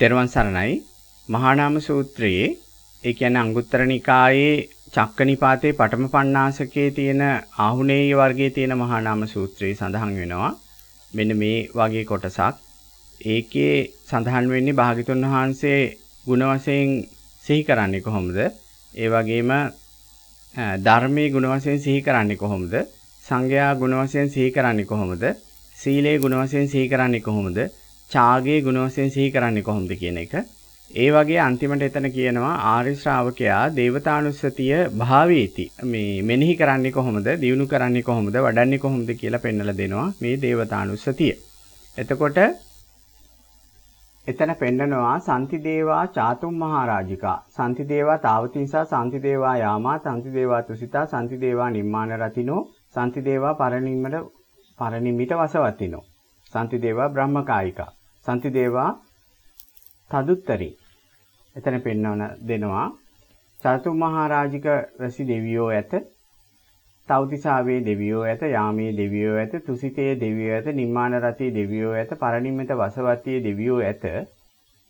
තෙරුවන් සරණයි. මහානාම සූත්‍රයේ ඒ කියන්නේ අංගුත්තර නිකායේ චක්කනිපාතේ පඨම පණ්ණාසකයේ තියෙන ආහුනේය වර්ගයේ තියෙන මහානාම සූත්‍රයේ සඳහන් වෙනවා. මෙන්න මේ වගේ කොටසක්. ඒකේ සඳහන් වෙන්නේ භාග්‍යතුන් වහන්සේ ගුණ වශයෙන් සිහි කරන්නේ කොහොමද? ඒ වගේම ධර්මයේ ගුණ වශයෙන් සිහි කරන්නේ කොහොමද? සංඝයා ගුණ වශයෙන් සිහි කරන්නේ කොහොමද? සීලේ ගුණ වශයෙන් සිහි කරන්නේ කොහොමද? ඡාගයේ ගුණ වශයෙන් සිහි කරන්නේ කොහොමද කියන එක. ඒ වගේ අන්තිමට එතන කියනවා ආර්ය ශ්‍රාවකයා දේවතානුස්සතිය භාවේති. මේ මෙනෙහි කරන්නේ කොහොමද? දියුණු කරන්නේ කොහොමද? වඩන්නේ කොහොමද කියලා පෙන්වලා දෙනවා මේ දේවතානුස්සතිය. එතකොට එතන පෙන්නනවා සම්ති දේවා චාතුම් මහරජිකා සම්ති දේවා තාවතිසා සම්ති දේවා යාමා සම්ති දේවා තුසිතා සම්ති දේවා නිම්මාන රතිනෝ සම්ති දේවා පරිනිම්මට පරිනිම්මිත වසවතිනෝ සම්ති දේවා බ්‍රහ්මකායිකා සන්ති දේවා තදුත්තරි. එතන පෙන්වන දෙනවා චතු මහරජික රසි දෙවියෝ ඇත තවතිසාවේ දෙවියෝ ඇත යාමේ දෙවියෝ ඇත තුසිතේ දෙවියෝ ඇත නිම්මාන රතේ දෙවියෝ ඇත පරිනිම්මිත වසවතියේ දෙවියෝ ඇත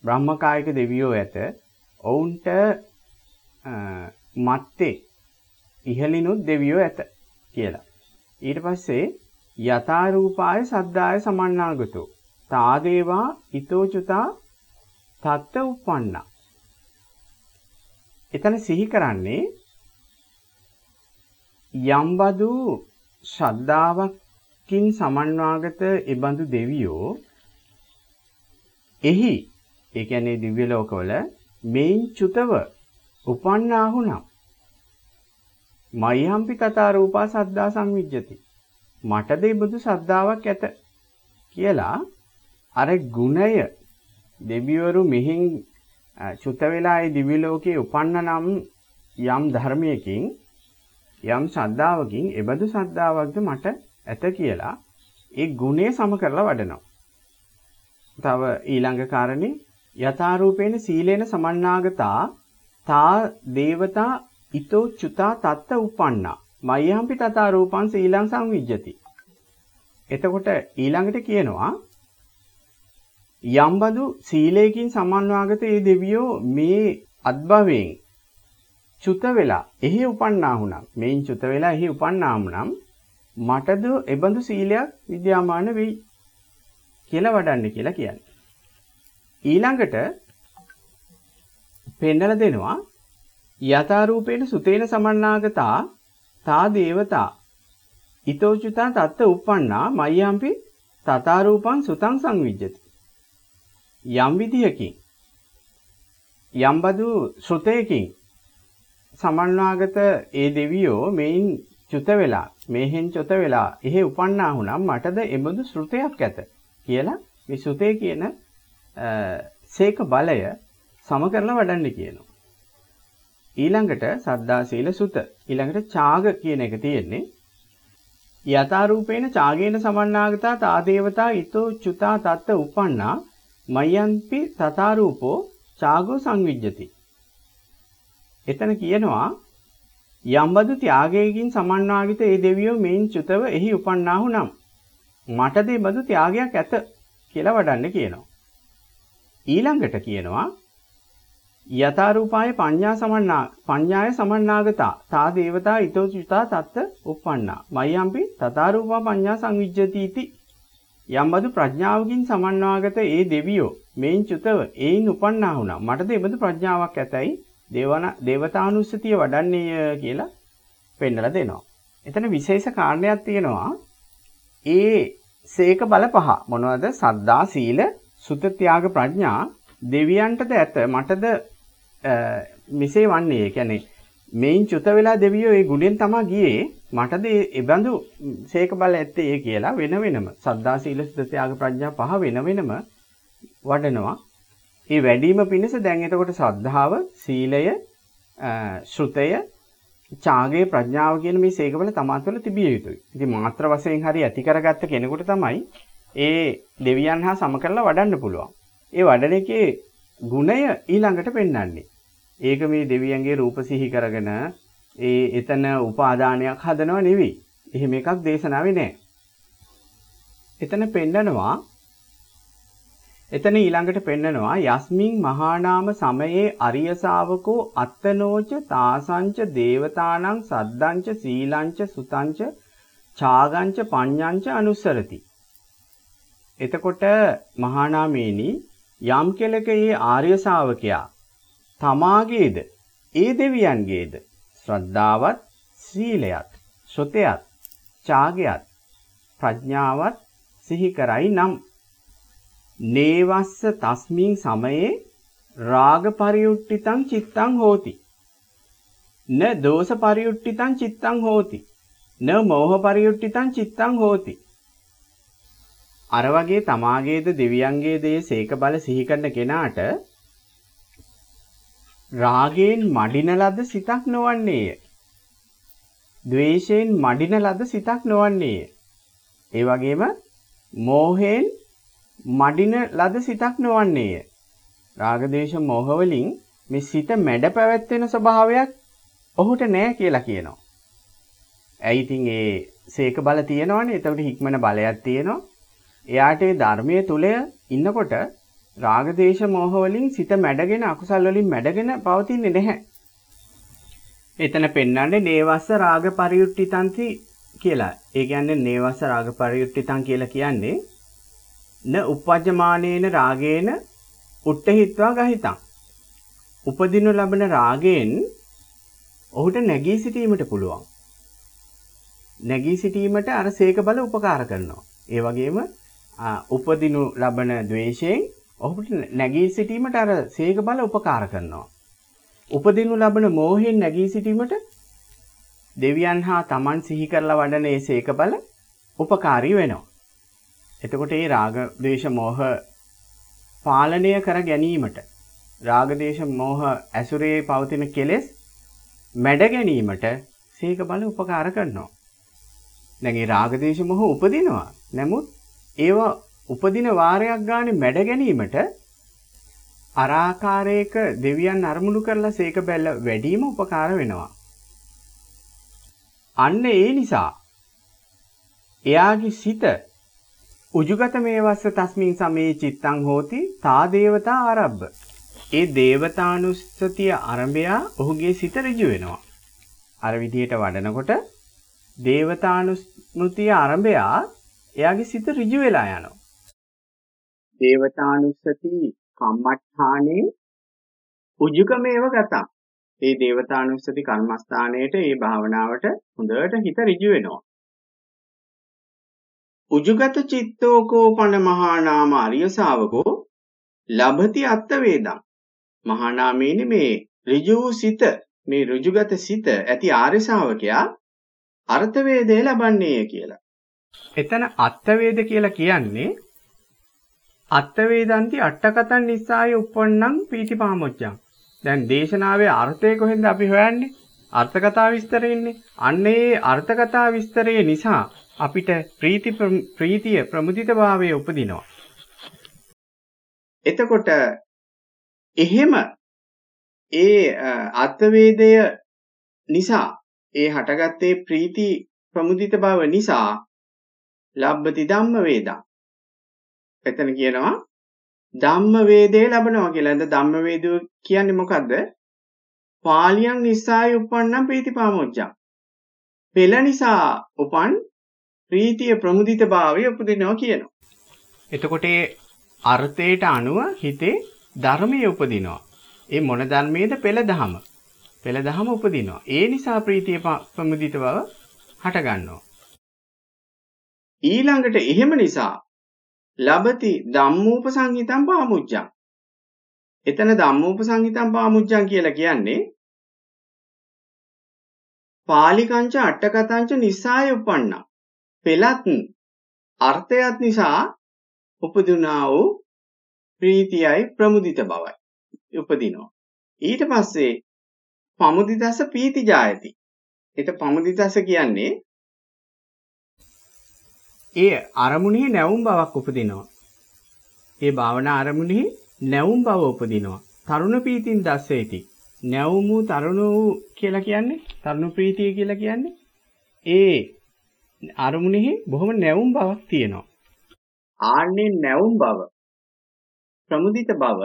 බ්‍රහ්මකායික දෙවියෝ ඇත. ඔවුන්ට මත්තේ ඉහළිනුත් දෙවියෝ ඇත කියලා. ඊට පස්සේ යථාරූපාය සද්දාය සමන්නාගතෝ. තාදේවා හිතෝචුතා තත්ත උප්පන්නා. එතන සිහි කරන්නේ යම්බදු ශ්‍රද්ධාවකින් සමන්වාගත එබඳු දෙවියෝ එහි ඒ කියන්නේ දිව්‍ය ලෝකවල මේන් චුතව උපන්නාහුනම් මයම්පි තථා රූපා සද්දා සංවිජ්ජති මට දෙබඳු ශ්‍රද්ධාවක් ඇත කියලා අර ගුණය දෙවිවරු මෙහින් චුත වෙලා ඒ දිව්‍ය ලෝකයේ උපන්න නම් යම් ධර්මයකින් යම් ශ්‍රද්ධාවකින් එබඳු ශ්‍රද්ධාවක්ද මට ඇත කියලා ඒ ගුණය සම කරලා වඩනවා. තව ඊළඟ කාරණේ යථාරූපේන සීලේන සමන්නාගතා තා දේවතා ඊතෝ චුතා තත්ත උපන්නා මයම්පි තථා රූපං සීලං සංවිජ්ජති. එතකොට ඊළඟට කියනවා යම්බදු සීලයකින් සමන්වාගත ඒ දෙවියෝ මේ අත්භවයෙන් චුත වෙලා එහි උපන්නා වුණා. මේන් චුත වෙලා එහි උපන්නා වුණම් මටද එබඳු සීලයක් විද්‍යාමාන වෙයි කියලා වඩන්න කියලා කියන්නේ. ඊළඟට පෙන්නලා දෙනවා යථාරූපේන සුතේන සමන්නාගතා තා දේවතා ඊතෝචුතා තත්ත උප්පන්නා මය්‍යම්පි තථාරූපං සුතං සංවිජ්ජති යම් විදියකින් යම් බදු ශ්‍රුතයකින් සමන්වාගත ඒ දෙවියෝ මෙයින් චුත වෙලා මෙහෙන් චුත වෙලා එහෙ උපන්නා වුණම් මටද එබඳු ශ්‍රුතයක් ඇත කියලා මේ ශ්‍රුතේ කියන සේක බලය සම කරලා වඩන්න කියනවා. ඊළඟට සද්දා සීල සුත ඊළඟට ඡාග කියන එක තියෙන්නේ යථාරූපේන ඡාගේන සමන්නාගතා තා දේවතා ඊතෝ චුතා තත්ත උපන්නා මයන්පි තථාරූපෝ චාගෝ සංවිජ්ජති. එතන කියනවා යම්බදු ත්‍යාගයකින් සමන්වාගිත ඒ දෙවියෝ මේන් චුතව එහි උපන්නාහු නම් මටද බදු ත්‍යාගයක් ඇත කියලා වඩන්න කියනවා. ඊළඟට කියනවා යථාරූපාය පඤ්ඤා සමන්නා පඤ්ඤාය සමන්නාගතා තා දේවතා ඊතෝ චුතා තත්ත උප්පන්නා මයම්පි තථාරූපා පඤ්ඤා සංවිජ්ජති इति යම්බදු ප්‍රඥාවකින් සමන්වාගත ඒ දෙවියෝ මේන් චුතව ඒයින් උපන්නා වුණා. මටද එබඳු ප්‍රඥාවක් ඇතයි දේවන දේවතානුස්සතිය වඩන්නේ කියලා පෙන්නලා දෙනවා. එතන විශේෂ කාරණයක් තියෙනවා. ඒ සේක බල පහ මොනවද? සද්දා, සීල, සුත, ත්‍යාග, ප්‍රඥා දෙවියන්ටද ඇත. මටද මෙසේ වන්නේ. ඒ කියන්නේ මේන් චුත වෙලා දෙවියෝ ඒ ගුණෙන් තමා ගියේ මටද ඒ බඳු සේක බල ඇත්තේ ඒ කියලා වෙන වෙනම සද්දා සීල සුද්ධ ත්‍යාග ප්‍රඥා පහ වෙන වෙනම වඩනවා. ඒ වැඩිම පිණිස දැන් එතකොට සද්ධාව, සීලය, ශ්‍රුතය, ඡාගය, ප්‍රඥාව කියන මේ සේක බල තමා තුළ තිබිය යුතුයි. ඉතින් මාත්‍ර වශයෙන් හරි ඇති කරගත්ත කෙනෙකුට තමයි ඒ දෙවියන් හා සම කරලා වඩන්න පුළුවන්. ඒ වඩන එකේ ගුණය ඊළඟට පෙන්වන්නේ. ඒක මේ දෙවියන්ගේ රූප සිහි කරගෙන ඒ එතන උපාදානයක් හදනව නෙවෙයි. එහෙම එකක් දේශනාවේ නැහැ. එතන පෙන්නනවා එතන ඊළඟට පෙන්නනවා යස්මින් මහානාම සමයේ අරිය ශාවකෝ අත්තනෝච තාසංච දේවතානං සද්දංච සීලංච සුතංච ඡාගංච පඤ්ඤංච අනුස්සරති. එතකොට මහානාමේනි යම් කෙලක ඒ ආර්ය ශාවකයා තමාගේද ඒ දෙවියන්ගේද ශ්‍රද්ධාවත් සීලයත් සොතයත් ඡාගයත් ප්‍රඥාවත් සිහි කරයි නම්. නේවස්ස තස්මින් සමයේ රාග පරියුට්ටිතං චිත්තං හෝති. න දෝෂ පරියුට්ටිතං චිත්තං හෝති. න මෝහ පරියුට්ටිතං චිත්තං හෝති. අර වගේ තමාගේද දෙවියන්ගේ දේ සේක බල සිහි කරන කෙනාට රාගයෙන් මඩින ලද සිතක් නොවන්නේය. ද්වේෂයෙන් මඩින ලද සිතක් නොවන්නේය. ඒ වගේම මෝහයෙන් මඩින ලද සිතක් නොවන්නේය. රාගදේශ මෝහ වලින් මේ සිත මැඩ පැවැත්වෙන ස්වභාවයක් ඔහුට නැහැ කියලා කියනවා. ඇයි ඉතින් ඒ සීක බල තියෙනවනේ. එතකොට හික්මන බලයක් තියෙනවා. එයාට ඒ ධර්මයේ තුල ඉන්නකොට රාගදේශ මෝහ වලින් සිත මැඩගෙන අකුසල් වලින් මැඩගෙන පවතින්නේ නැහැ. එතන පෙන්වන්නේ නේවස්ස රාග පරියුට්ටිතන්ති කියලා. ඒ කියන්නේ නේවස්ස රාග පරියුට්ටිතන් කියලා කියන්නේ න uppajjamaneන රාගේන උට්ඨහිත්වා ගහිතං. උපදිනු ලබන රාගයෙන් ඔහුට නැගී සිටීමට පුළුවන්. නැගී සිටීමට අර සීක බල උපකාර කරනවා. ඒ වගේම උපදිනු ලබන ද්වේෂයෙන් ඔහුට නැගී සිටීමට අර සීක බල උපකාර කරනවා. උපදිනු ලබන මෝහයෙන් නැගී සිටීමට දෙවියන් හා තමන් සිහි කරලා වඩන ඒ සීක බල උපකාරී වෙනවා. එතකොට මේ රාග, ද්වේෂ, මෝහ පාලනය කර ගැනීමට රාග, ද්වේෂ, මෝහ ඇසුරේ පවතින කෙලෙස් මැඩ ගැනීමට සීක බල උපකාර කරනවා. දැන් මේ රාග, ද්වේෂ, මෝහ උපදිනවා. නමුත් ඒවා උපදින වාරයක් ගානේ මැඩ ගැනීමට අරාකාරයක දෙවියන් අරමුණු කරලා සීක බැල්ල වැඩිම උපකාර වෙනවා. අන්න ඒ නිසා එයාගේ සිත උජුගත මේවස්ස තස්මින් සමේ චිත්තං හෝති තා දේවතා ආරබ්බ. ඒ දේවතානුස්සතිය ආරම්භයා ඔහුගේ සිත ඍජු වෙනවා. අර විදිහට වඩනකොට දේවතානුස්මෘතිය ආරම්භයා එයාගේ සිත ඍජු වෙලා යනවා. දේවතානුස්සති කම්මඨානේ උජුකමේව ගතං. මේ දේවතානුස්සති කර්මස්ථානයේට මේ භාවනාවට හොඳට හිත ඍජු වෙනවා. උජුගත චිත්තෝකෝපන මහා නාම අරිය ශාවකෝ ලබති අත්ත වේදං මහා නාමේනේ මේ ඍජු සිත මේ ඍජුගත සිත ඇති ආර්ය ශාවකයා අර්ථ වේදේ ලබන්නේය කියලා. එතන අත්ත වේද කියලා කියන්නේ අත්ත වේදන්ති අට්ඨකතන් නිස්සාය උප්පන්නං පීතිපාමොච්චං. දැන් දේශනාවේ අර්ථය කොහෙන්ද අපි හොයන්නේ? අර්ථ කතා විස්තරේ ඉන්නේ. අන්න ඒ අර්ථ කතා විස්තරය නිසා අපිට ප්‍රීති ප්‍රීතිය ප්‍රමුදිත භාවය උපදිනවා. එතකොට එහෙම ඒ අත්වේදය නිසා ඒ හටගත්තේ ප්‍රීති ප්‍රමුදිත භාව නිසා ලබ්බති ධම්ම වේදා. එතන කියනවා ධම්ම වේදේ ලබනවා කියලා. එතන ධම්ම වේදය කියන්නේ මොකද්ද? පාලියන් නිස්සාය උපන්නම් ප්‍රීතිපාමොච්චං. පෙළ නිසා උපන් ප්‍රීතිය ප්‍රමුදිතභාවය උපදිනවා කියනවා. එතකොට ඒ අර්ථයට අනුව හිතේ ධර්මයේ උපදිනවා. ඒ මොන ධර්මයේද පෙළ දහම. පෙළ දහම උපදිනවා. ඒ නිසා ප්‍රීතිය ප්‍රමුදිත බව හට ගන්නවා. ඊළඟට එහෙම නිසා ලබති ධම්මූප සංහිතම් පාමුච්චං. එතන ධම්මූප සංහිතම් පාමුච්චං කියලා කියන්නේ පාලිකංච අට්ඨකතංච නිසාය උපන්නා පෙළත් අර්ථයත් නිසා උපදුනා වූ ප්‍රීතියයි ප්‍රමුදිත බවයි උපදිනවා. ඊට පස්සේ පමුදිදස පීති ජායති. ඒත පමුදිදස කියන්නේ ඒ අරමුණෙහි නැවුම් බවක් උපදිනවා. ඒ භාවනා අරමුණෙහි නැවුම් බව උපදිනවා. තරුණ පීතින් දැස්සේති. නැවුම් වූ තරුණ වූ කියලා කියන්නේ තරුණ ප්‍රීතිය කියලා කියන්නේ ඒ අරමුණෙහි බොහොම නැවුම් බවක් තියෙනවා. ආන්නේ නැවුම් බව ප්‍රමුදිත බව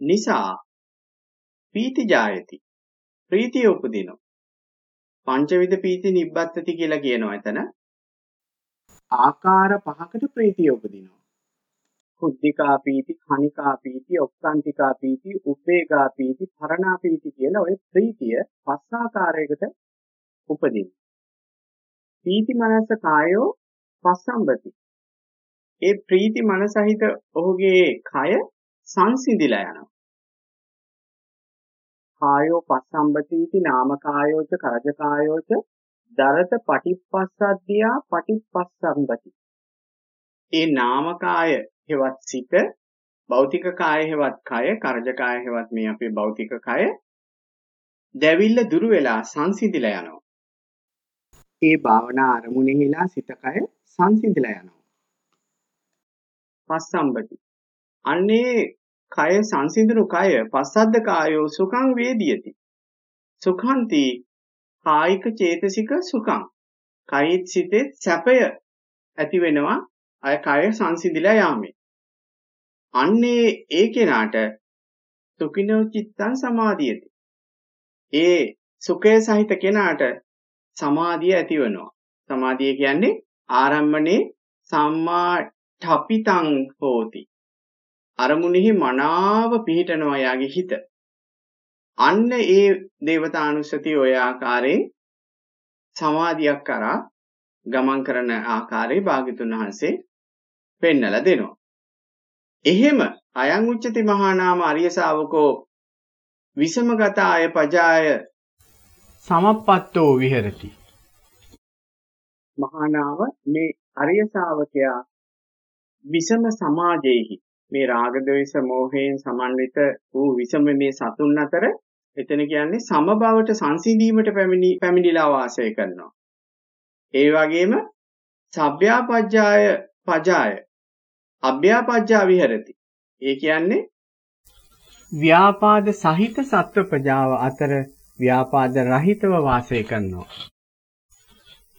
නිසා පීති ජායති. ප්‍රීතිය උපදිනවා. පංචවිධ පීති නිබ්බත්තති කියලා කියනවා එතන. ආකාර පහකට ප්‍රීතිය උපදිනවා. කුද්ධිකා පීති, කණිකා පීති, ඔක්කාන්තිකා පීති, උපේගා පීති, පරණා පීති කියලා ওই ප්‍රීතිය පස් ආකාරයකට උපදිනවා. පීති මනස කායෝ පස්සම්බති. ඒ ප්‍රීති මනසහිත ඔහුගේ කය සංසිඳිලා යනවා. කායෝ පස්සම්බතිති නාම කායෝච කරජ කායෝච දරත පටිපස්සද්ධියා පටිපස්සම්බති. ඒ නාම කාය හෙවත් සිත භෞතික කාය හෙවත් කය කරජ කාය හෙවත් මේ අපේ භෞතික කය දැවිල්ල දුරු වෙලා සංසිඳිලා යනවා. ඒ භාවනා අරමුණෙහිලා සිත කය සංසිඳිලා යනවා. පස්සම්බති. අන්නේ කය සංසිඳුණු කය පස්සද්ද කායෝ සුඛං වේදියති. සුඛන්ති කායික චේතසික සුඛං. කයිත් සිතෙත් සැපය ඇති වෙනවා අය කය සංසිඳිලා යාමේ. අන්නේ ඒ කෙනාට සුඛිනෝ චිත්තං සමාධියති. ඒ සුඛය සහිත කෙනාට සමාධිය ඇති වෙනවා. සමාධිය කියන්නේ ආරම්මනේ සම්මා ඨපිතං හෝති. අරමුණෙහි මනාව පිහිටනවා යාගේ හිත. අන්න ඒ දේවතානුස්සතිය ඔය ආකාරයෙන් සමාධියක් කරා ගමන් කරන ආකාරයේ භාග්‍යතුන් වහන්සේ පෙන්නලා දෙනවා. එහෙම අයං උච්චති මහා නාම අරිය ශාවකෝ විසමගත ආය පජාය සමප්පත්තෝ විහෙරති. මහා නාම මේ අරිය ශාවකයා විසම සමාජයේහි මේ රාග ద్వේෂ මෝහයෙන් සමන්විත වූ විසම මේ සතුන් අතර එතන කියන්නේ සමබවට සංසිඳීමට පැමිණි පැමිණිලා වාසය කරනවා. ඒ වගේම සබ්භ්‍යාපජ්ජාය පජාය අභ්‍යාපජ්ජා විහෙරති. ඒ කියන්නේ ව්‍යාපාද සහිත සත්ව ප්‍රජාව අතර ව්‍යාපාද රහිතව වාසය කරනවා.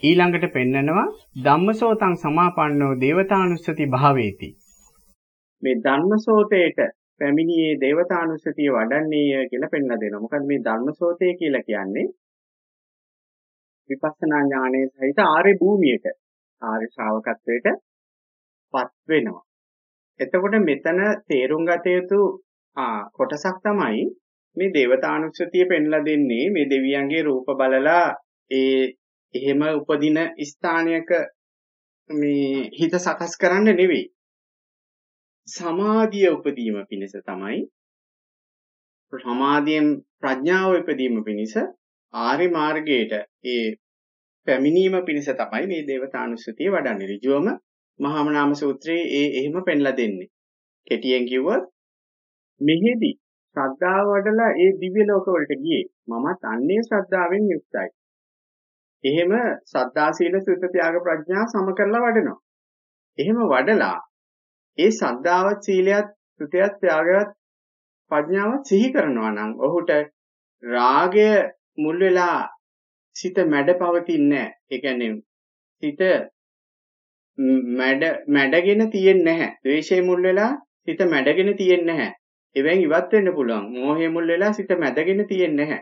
ඊළඟට පෙන්නනවා ධම්මසෝතං සමාපන්නෝ දේවතානුස්සති භාවේති. මේ ධම්මසෝතේට පැමිණියේ දේවතානුස්සතිය වඩන්නේය කියලා පෙන්ලා දෙනවා. මොකද මේ ධම්මසෝතේ කියලා කියන්නේ විපස්සනා ඥානයේ සහිත ආර්ය භූමියට ආර්ය ශ්‍රාවකත්වයට පත් වෙනවා. එතකොට මෙතන තේරුම් ගත යුතු කොටසක් තමයි මේ දේවතානුස්සතිය පෙන්ලා දෙන්නේ මේ දෙවියන්ගේ රූප බලලා ඒ එහෙම උපදින ස්ථානයක මේ හිත සකස් කරන්න නෙවෙයි. සමාධිය උපදීම පිණිස තමයි සමාධියෙන් ප්‍රඥාව උපදීම පිණිස ආරි මාර්ගයට ඒ පැමිණීම පිණිස තමයි මේ දේවතානුස්සතිය වඩන්නේ. ඍජුවම මහාමනාම සූත්‍රයේ ඒ එහෙම පෙන්ලා දෙන්නේ. කෙටියෙන් කිව්වොත් මෙහිදී ශ්‍රද්ධාව වඩලා ඒ දිව්‍ය ලෝකවලට ගියේ. මමත් අන්නේ ශ්‍රද්ධාවෙන් යුක්තයි. එහෙම සද්ධා සීල සුත ත්‍යාග ප්‍රඥා සම කරලා වඩනවා. එහෙම වඩලා ඒ සද්ධාවත් සීලයත් සුතයත් ත්‍යාගයත් ප්‍රඥාවත් සිහි කරනවා නම් ඔහුට රාගය මුල් වෙලා සිත මැඩ පවතින්නේ නැහැ. ඒ කියන්නේ සිත මැඩ මැඩගෙන තියෙන්නේ නැහැ. ද්වේෂය මුල් වෙලා සිත මැඩගෙන තියෙන්නේ නැහැ. එවෙන් ඉවත් වෙන්න පුළුවන්. මෝහය මුල් වෙලා සිත මැදගෙන තියෙන්නේ නැහැ.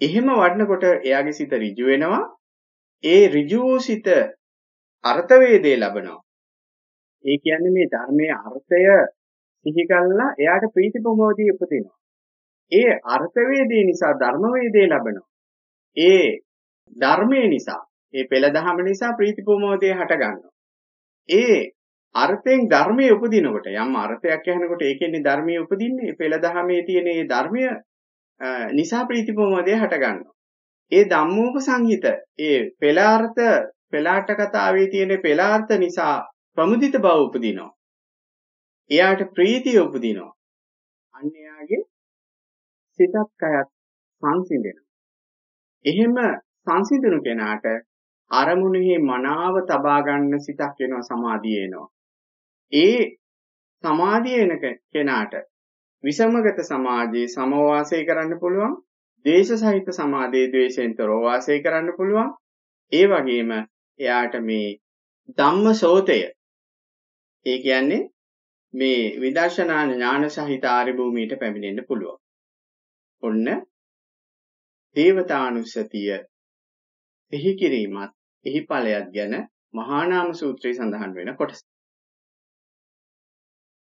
එහෙම වඩනකොට එයාගේ සිත ඍජු වෙනවා. ඒ ඍජු සිත අර්ථ වේදේ ලබනවා. ඒ කියන්නේ මේ ධර්මයේ අර්ථය සිහි කළා එයාට ප්‍රීති ප්‍රමෝදී උපදිනවා. ඒ අර්ථ වේදේ නිසා ධර්ම වේදේ ලබනවා. ඒ ධර්මයේ නිසා ඒ පෙළ දහම නිසා ප්‍රීති ප්‍රමෝදය හට ගන්නවා. ඒ අර්ථයෙන් ධර්මයේ උපදිනකොට යම් අර්ථයක් ඇහෙනකොට ඒකෙන්නේ ධර්මයේ උපදින්නේ පෙළ දහමේ තියෙන ඒ ධර්මය නිසා ප්‍රීති ප්‍රමෝදය හට ගන්නවා. ඒ ධම්මෝප සංහිත ඒ පෙළාර්ථ පෙළාට කතාවේ තියෙන පෙළාර්ථ නිසා ප්‍රමුදිත බව උපදිනවා. එයාට ප්‍රීතිය උපදිනවා. අන්න එයාගේ සිතත් කයත් සංසිඳෙනවා. එහෙම සංසිඳුණු කෙනාට අරමුණෙහි මනාව තබා ගන්න සිතක් වෙනවා සමාධිය එනවා. ඒ සමාධිය එන කෙනාට විසමගත සමාජයේ සමවාසය කරන්න පුළුවන්. දේශ සහිත සමාධියේ ද්වේෂයෙන් තොරව වාසය කරන්න පුළුවන්. ඒ වගේම එයාට මේ ධම්ම සෝතය ඒ කියන්නේ මේ විදර්ශනා ඥාන සහිත ආර්ය භූමියට පැමිණෙන්න පුළුවන්. ඔන්න දේවතානුස්සතිය එහි කිරීමත් එහි ඵලයක් ගැන මහා නාම සූත්‍රයේ සඳහන් වෙන කොටස.